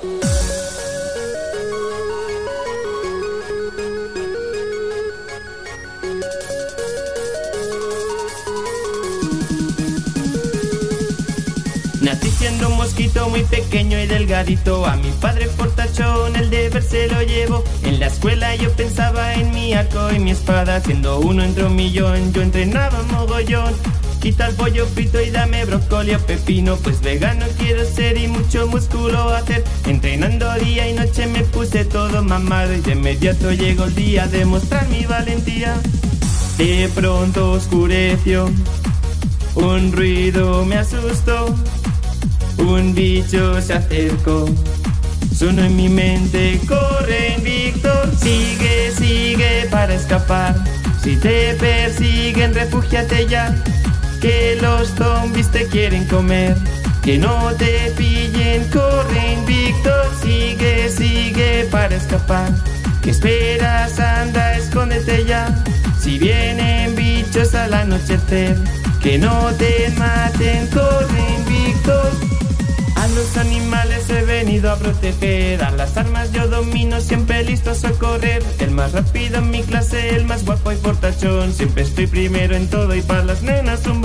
Nací siendo un mosquito muy pequeño y delgadito. A mi padre portachón el deber se lo llevo En la escuela yo pensaba en mi arco y mi espada. Siendo uno entre un millón, yo entrenaba mogollón Quita el pollo frito y dame brócoli o pepino Pues vegano quiero ser y mucho músculo hacer Entrenando día y noche me puse todo mamado Y de inmediato llegó el día de mostrar mi valentía De pronto oscureció Un ruido me asustó un bicho se acercó. Sonó en mi mente, corre Víctor, sigue, sigue para escapar. Si te persiguen, refúgiate ya, que los zombies te quieren comer. Que no te pillen, corre Víctor, sigue, sigue para escapar. ¿Qué esperas? Anda, escóndete ya. Si vienen bichos al anochecer, que no te maten, corre Víctor. A los animales he venido a proteger, a las armas yo domino, siempre listos a correr. El más rápido en mi clase, el más guapo y portachón, siempre estoy primero en todo y para las nenas un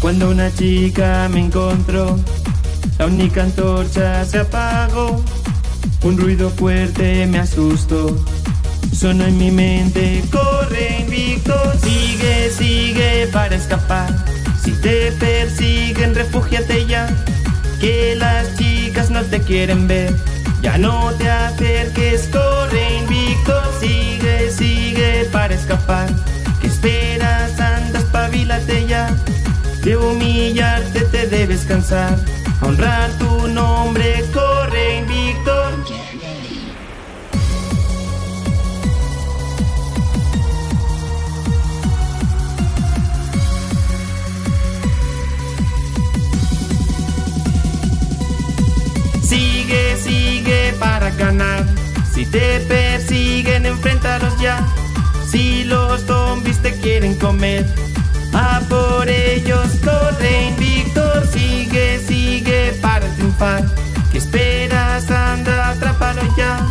Cuando una chica me encontró, la única antorcha se apagó, un ruido fuerte me asustó. Sonó en mi mente, corre invicto, sigue, sigue para escapar. Si te persiguen, refúgiate ya que las chicas no te quieren ver. Ya no te acerques, corre invicto, sigue, sigue para escapar. De humillarte te debes cansar. honrar tu nombre, corre invicto. Sigue, sigue para ganar. Si te persiguen, enfréntalos ya. Si los zombies te quieren comer, a por ellos corre Víctor. Sigue, sigue para triunfar. ¿Qué esperas? Anda, atrápalo ya.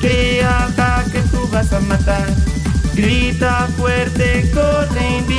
Que ataque tú vas a matar. Grita fuerte, corre Víctor.